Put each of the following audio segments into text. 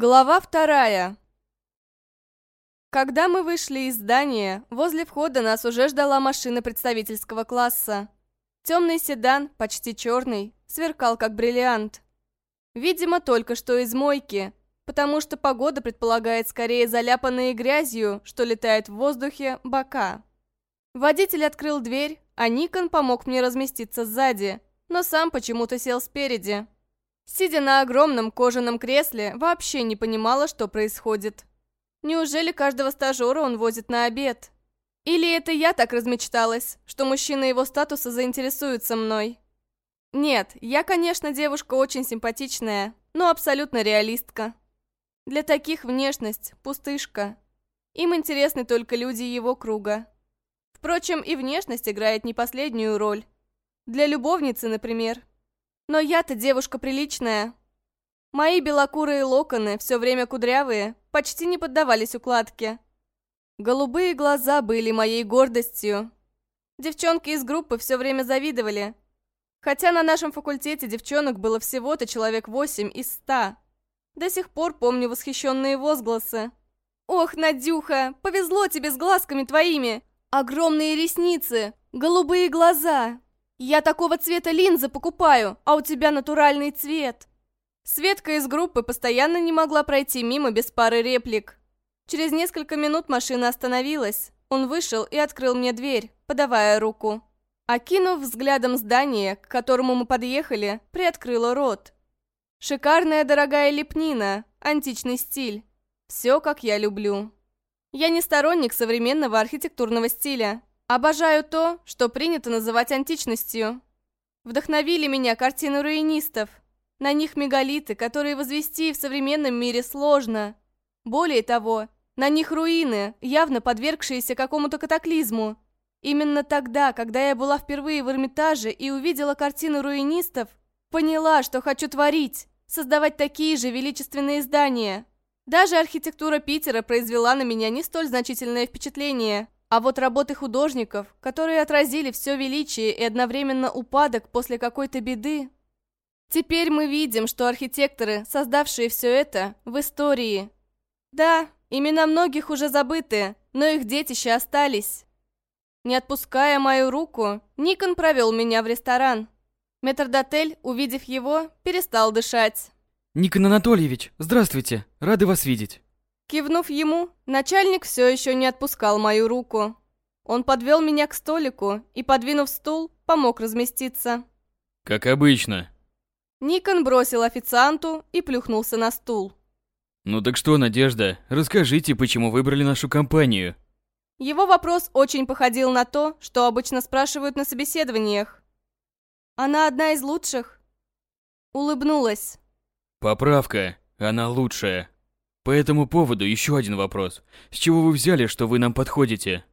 Глава вторая. Когда мы вышли из здания, возле входа нас уже ждала машина представительского класса. Темный седан, почти черный, сверкал как бриллиант. Видимо, только что из мойки, потому что погода предполагает скорее заляпанные грязью, что летает в воздухе, бока. Водитель открыл дверь, а Никон помог мне разместиться сзади, но сам почему-то сел спереди. Сидя на огромном кожаном кресле, вообще не понимала, что происходит. Неужели каждого стажера он возит на обед? Или это я так размечталась, что мужчина его статуса заинтересуется мной? Нет, я, конечно, девушка очень симпатичная, но абсолютно реалистка. Для таких внешность – пустышка. Им интересны только люди его круга. Впрочем, и внешность играет не последнюю роль. Для любовницы, например. Но я-то девушка приличная. Мои белокурые локоны, все время кудрявые, почти не поддавались укладке. Голубые глаза были моей гордостью. Девчонки из группы все время завидовали. Хотя на нашем факультете девчонок было всего-то человек восемь из ста. До сих пор помню восхищенные возгласы. «Ох, Надюха, повезло тебе с глазками твоими! Огромные ресницы, голубые глаза, «Я такого цвета линзы покупаю, а у тебя натуральный цвет!» Светка из группы постоянно не могла пройти мимо без пары реплик. Через несколько минут машина остановилась. Он вышел и открыл мне дверь, подавая руку. Окинув взглядом здание, к которому мы подъехали, приоткрыла рот. Шикарная дорогая лепнина, античный стиль. Все, как я люблю. Я не сторонник современного архитектурного стиля, Обожаю то, что принято называть античностью. Вдохновили меня картины руинистов. На них мегалиты, которые возвести в современном мире сложно. Более того, на них руины, явно подвергшиеся какому-то катаклизму. Именно тогда, когда я была впервые в Эрмитаже и увидела картину руинистов, поняла, что хочу творить, создавать такие же величественные здания. Даже архитектура Питера произвела на меня не столь значительное впечатление – а вот работы художников, которые отразили все величие и одновременно упадок после какой-то беды... Теперь мы видим, что архитекторы, создавшие все это, в истории. Да, имена многих уже забыты, но их детища остались. Не отпуская мою руку, Никон провел меня в ресторан. Метрдотель, увидев его, перестал дышать. «Никон Анатольевич, здравствуйте, рады вас видеть». Кивнув ему, начальник все еще не отпускал мою руку. Он подвел меня к столику и, подвинув стул, помог разместиться. «Как обычно». Никон бросил официанту и плюхнулся на стул. «Ну так что, Надежда, расскажите, почему выбрали нашу компанию?» Его вопрос очень походил на то, что обычно спрашивают на собеседованиях. «Она одна из лучших?» Улыбнулась. «Поправка, она лучшая». По этому поводу еще один вопрос. С чего вы взяли, что вы нам подходите?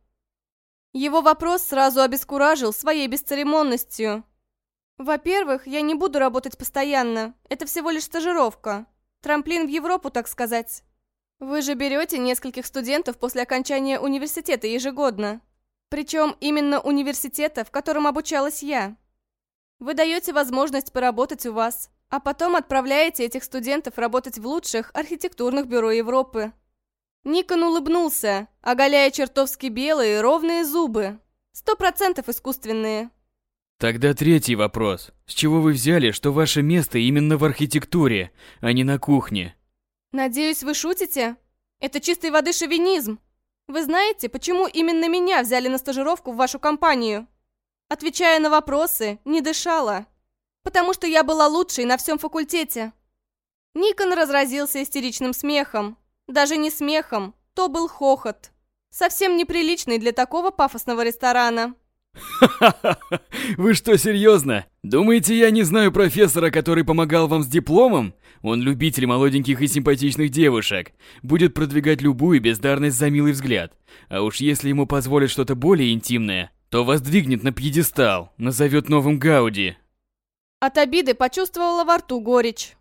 Его вопрос сразу обескуражил своей бесцеремонностью. Во-первых, я не буду работать постоянно. Это всего лишь стажировка. Трамплин в Европу, так сказать. Вы же берете нескольких студентов после окончания университета ежегодно. Причем именно университета, в котором обучалась я. Вы даете возможность поработать у вас, а потом отправляете этих студентов работать в лучших архитектурных бюро Европы. Никон улыбнулся, оголяя чертовски белые ровные зубы. Сто процентов искусственные. Тогда третий вопрос. С чего вы взяли, что ваше место именно в архитектуре, а не на кухне? Надеюсь, вы шутите? Это чистой воды шовинизм. Вы знаете, почему именно меня взяли на стажировку в вашу компанию? Отвечая на вопросы, не дышала потому что я была лучшей на всем факультете. Никон разразился истеричным смехом. Даже не смехом, то был хохот. Совсем неприличный для такого пафосного ресторана. Вы что, серьезно? Думаете, я не знаю профессора, который помогал вам с дипломом? Он любитель молоденьких и симпатичных девушек. Будет продвигать любую бездарность за милый взгляд. А уж если ему позволят что-то более интимное, то воздвигнет на пьедестал, назовет новым Гауди, от обиды почувствовала во рту горечь.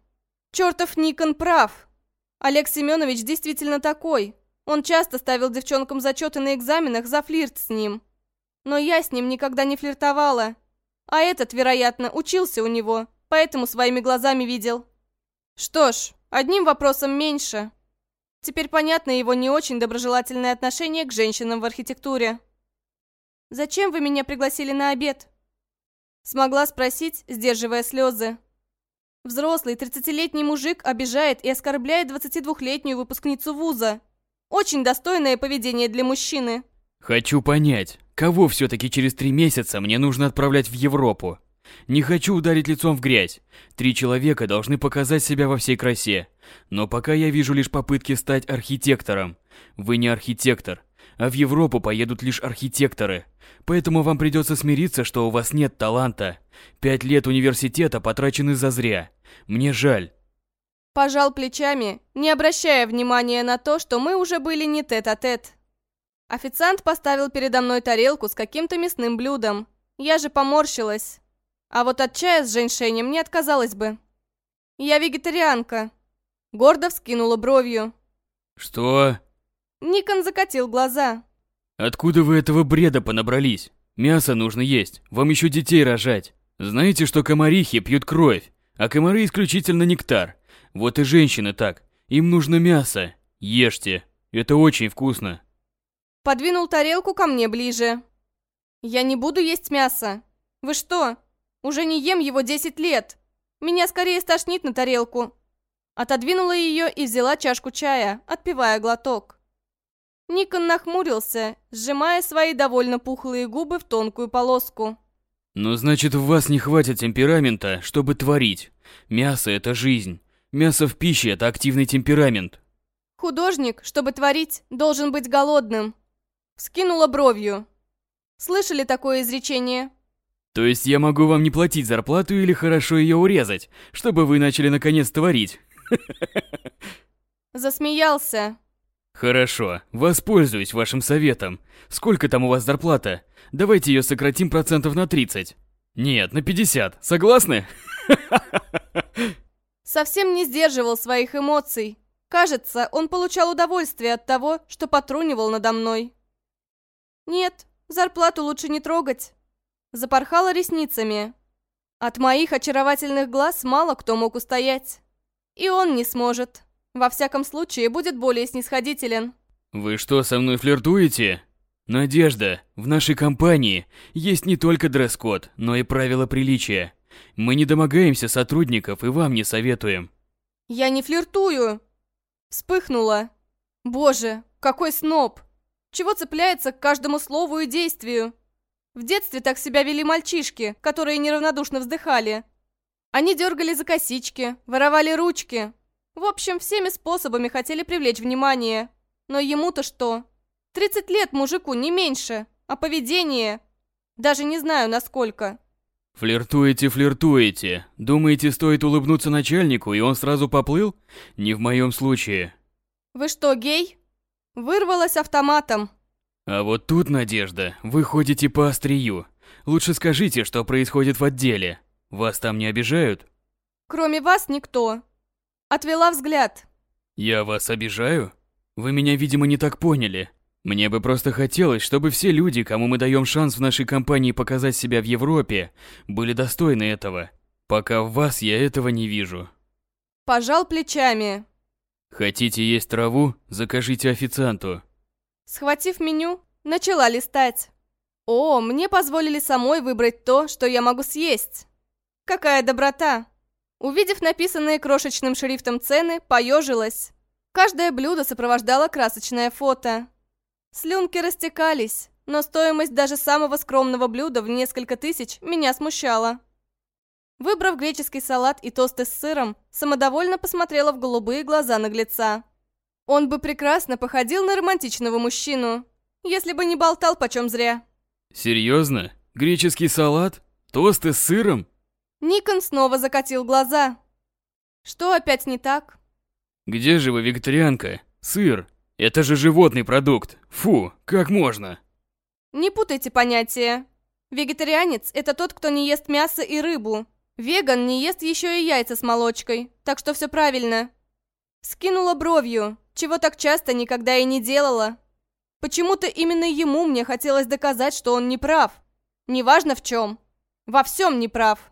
Чертов Никон прав. Олег Семенович действительно такой. Он часто ставил девчонкам зачеты на экзаменах за флирт с ним. Но я с ним никогда не флиртовала. А этот, вероятно, учился у него, поэтому своими глазами видел. Что ж, Одним вопросом меньше. Теперь понятно его не очень доброжелательное отношение к женщинам в архитектуре. «Зачем вы меня пригласили на обед?» Смогла спросить, сдерживая слезы. Взрослый, 30-летний мужик обижает и оскорбляет 22-летнюю выпускницу вуза. Очень достойное поведение для мужчины. Хочу понять, кого все-таки через три месяца мне нужно отправлять в Европу? Не хочу ударить лицом в грязь. Три человека должны показать себя во всей красе. Но пока я вижу лишь попытки стать архитектором. Вы не архитектор, а в Европу поедут лишь архитекторы. Поэтому вам придется смириться, что у вас нет таланта. Пять лет университета потрачены зазря. Мне жаль. Пожал плечами, не обращая внимания на то, что мы уже были не тет-а-тет. -тет. Официант поставил передо мной тарелку с каким-то мясным блюдом. Я же поморщилась. А вот от чая с женьшенем не отказалась бы. Я вегетарианка. Гордо вскинула бровью. Что? Никон закатил глаза. Откуда вы этого бреда понабрались? Мясо нужно есть, вам еще детей рожать. Знаете, что комарихи пьют кровь, а комары исключительно нектар. Вот и женщины так. Им нужно мясо. Ешьте. Это очень вкусно. Подвинул тарелку ко мне ближе. Я не буду есть мясо. Вы что? Уже не ем его 10 лет. Меня скорее стошнит на тарелку. Отодвинула ее и взяла чашку чая, отпивая глоток. Никон нахмурился, сжимая свои довольно пухлые губы в тонкую полоску. «Ну, значит, в вас не хватит темперамента, чтобы творить. Мясо – это жизнь. Мясо в пище – это активный темперамент». «Художник, чтобы творить, должен быть голодным». Скинула бровью. Слышали такое изречение? То есть я могу вам не платить зарплату или хорошо ее урезать, чтобы вы начали наконец творить? Засмеялся. Хорошо, воспользуюсь вашим советом. Сколько там у вас зарплата? Давайте ее сократим процентов на 30. Нет, на 50. Согласны? Совсем не сдерживал своих эмоций. Кажется, он получал удовольствие от того, что потрунивал надо мной. Нет, зарплату лучше не трогать. Запорхала ресницами. От моих очаровательных глаз мало кто мог устоять. И он не сможет. Во всяком случае, будет более снисходителен. Вы что, со мной флиртуете? Надежда, в нашей компании есть не только дресс-код, но и правила приличия. Мы не домогаемся сотрудников и вам не советуем. Я не флиртую. Вспыхнула. Боже, какой сноб. Чего цепляется к каждому слову и действию? В детстве так себя вели мальчишки, которые неравнодушно вздыхали. Они дергали за косички, воровали ручки, в общем, всеми способами хотели привлечь внимание. Но ему-то что? 30 лет мужику, не меньше. А поведение... Даже не знаю, насколько. Флиртуете, флиртуете. Думаете, стоит улыбнуться начальнику, и он сразу поплыл? Не в моем случае. Вы что, гей? Вырвалась автоматом. А вот тут, Надежда, вы ходите по острию. Лучше скажите, что происходит в отделе. Вас там не обижают? Кроме вас никто. Отвела взгляд. «Я вас обижаю? Вы меня, видимо, не так поняли. Мне бы просто хотелось, чтобы все люди, кому мы даем шанс в нашей компании показать себя в Европе, были достойны этого. Пока в вас я этого не вижу». Пожал плечами. «Хотите есть траву? Закажите официанту». Схватив меню, начала листать. О, мне позволили самой выбрать то, что я могу съесть. Какая доброта! Увидев написанные крошечным шрифтом цены, поежилась. Каждое блюдо сопровождало красочное фото. Слюнки растекались, но стоимость даже самого скромного блюда в несколько тысяч меня смущала. Выбрав греческий салат и тосты с сыром, самодовольно посмотрела в голубые глаза наглеца. Он бы прекрасно походил на романтичного мужчину, если бы не болтал почем зря. Серьезно? Греческий салат? Тосты с сыром? Никон снова закатил глаза. Что опять не так? Где же вы, вегетарианка? Сыр. Это же животный продукт. Фу, как можно? Не путайте понятия. Вегетарианец – это тот, кто не ест мясо и рыбу. Веган не ест еще и яйца с молочкой, так что все правильно. Скинула бровью, чего так часто никогда и не делала. Почему-то именно ему мне хотелось доказать, что он не прав. Неважно в чем. Во всем не прав.